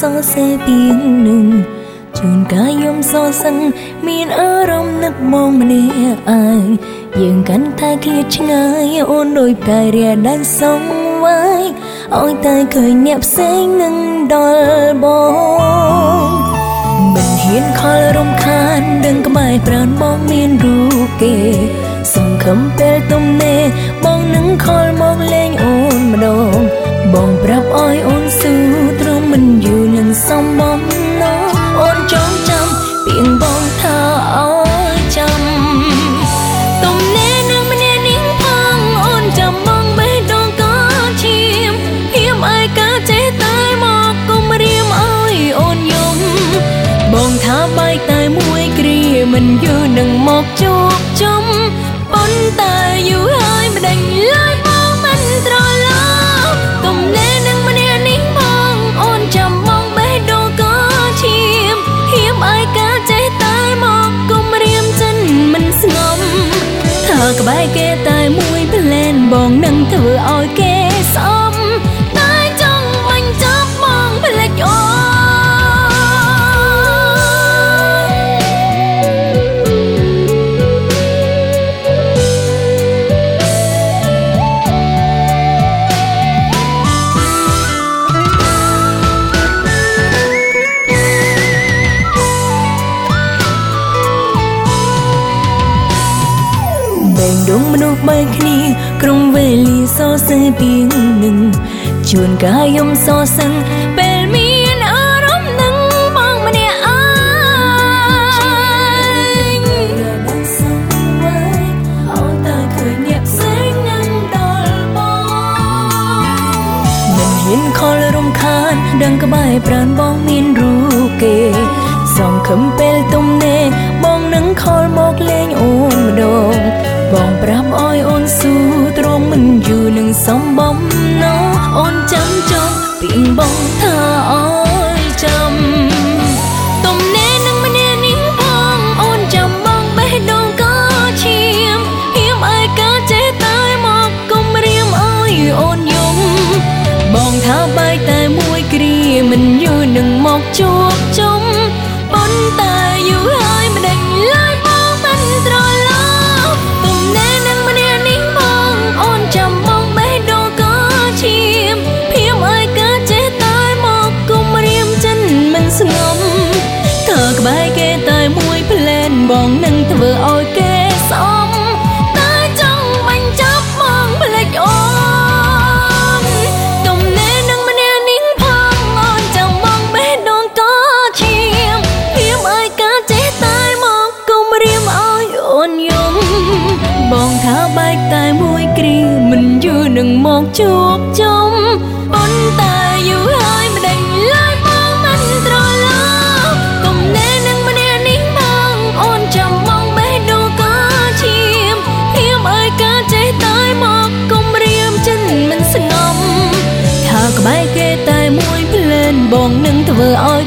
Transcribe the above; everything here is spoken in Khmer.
សេពីងនឹងជួនកាយយំសោសឹងមានអារម្មណ៍នឹកមកម្នាក់ឯងយើងកាន់តែឃ្លាតឆ្ងាយអូនដូចកាយរាដែលសងវាយអោយតែឃើញអ្នកផ្សេងនឹងដល់បងមិនហ៊ានខលរំខានដឹងក្បែរប្រានបងមានរូបគេសង្ឃឹមពេលទំនេរបងនឹងខលមកលេងអូនម្ដងបងប្រាប់អោយអូន ក្បែរគេតែមួយផ្លែនបងនឹងធ្វើឲ្យ បែងដងមនុស្សបែកគ្នាក្រុងវេលាសរសេរពីនឹងជួនកាយយំសរសឹងពេលមានអារម្មណ៍នឹងបងម្នាក់ឯងអោតែឃើញអ្នកផ្សេងនឹងដល់បងមិនហ៊ានខលរំខានដឹងក្បែរប្រានបងមានរូបគេសងខឹមពេលទំនេរបងនឹងខលមកលេងអូន ម្ដង បងប្រាប់អោយអូនស៊ូទ្រាំមិនយូរនឹងសំបំណងអូនចាំចង់ពីងបងថាអោយចាំទំនេរនឹងម្នាក់នេះផងអូនចាំបងបេះដូងក៏ឈាមហៀមឯកាចេះតែមកគុំរៀមអោយអូនយំបងថាបែកតែមួយគ្រាមិនយូរនឹងមកជួ ចេះតែមកគុំរៀមឲ្យអូនយំបងថាបែកតែមួយគ្រាមិនយូរនឹងមកជួបជុំ rồi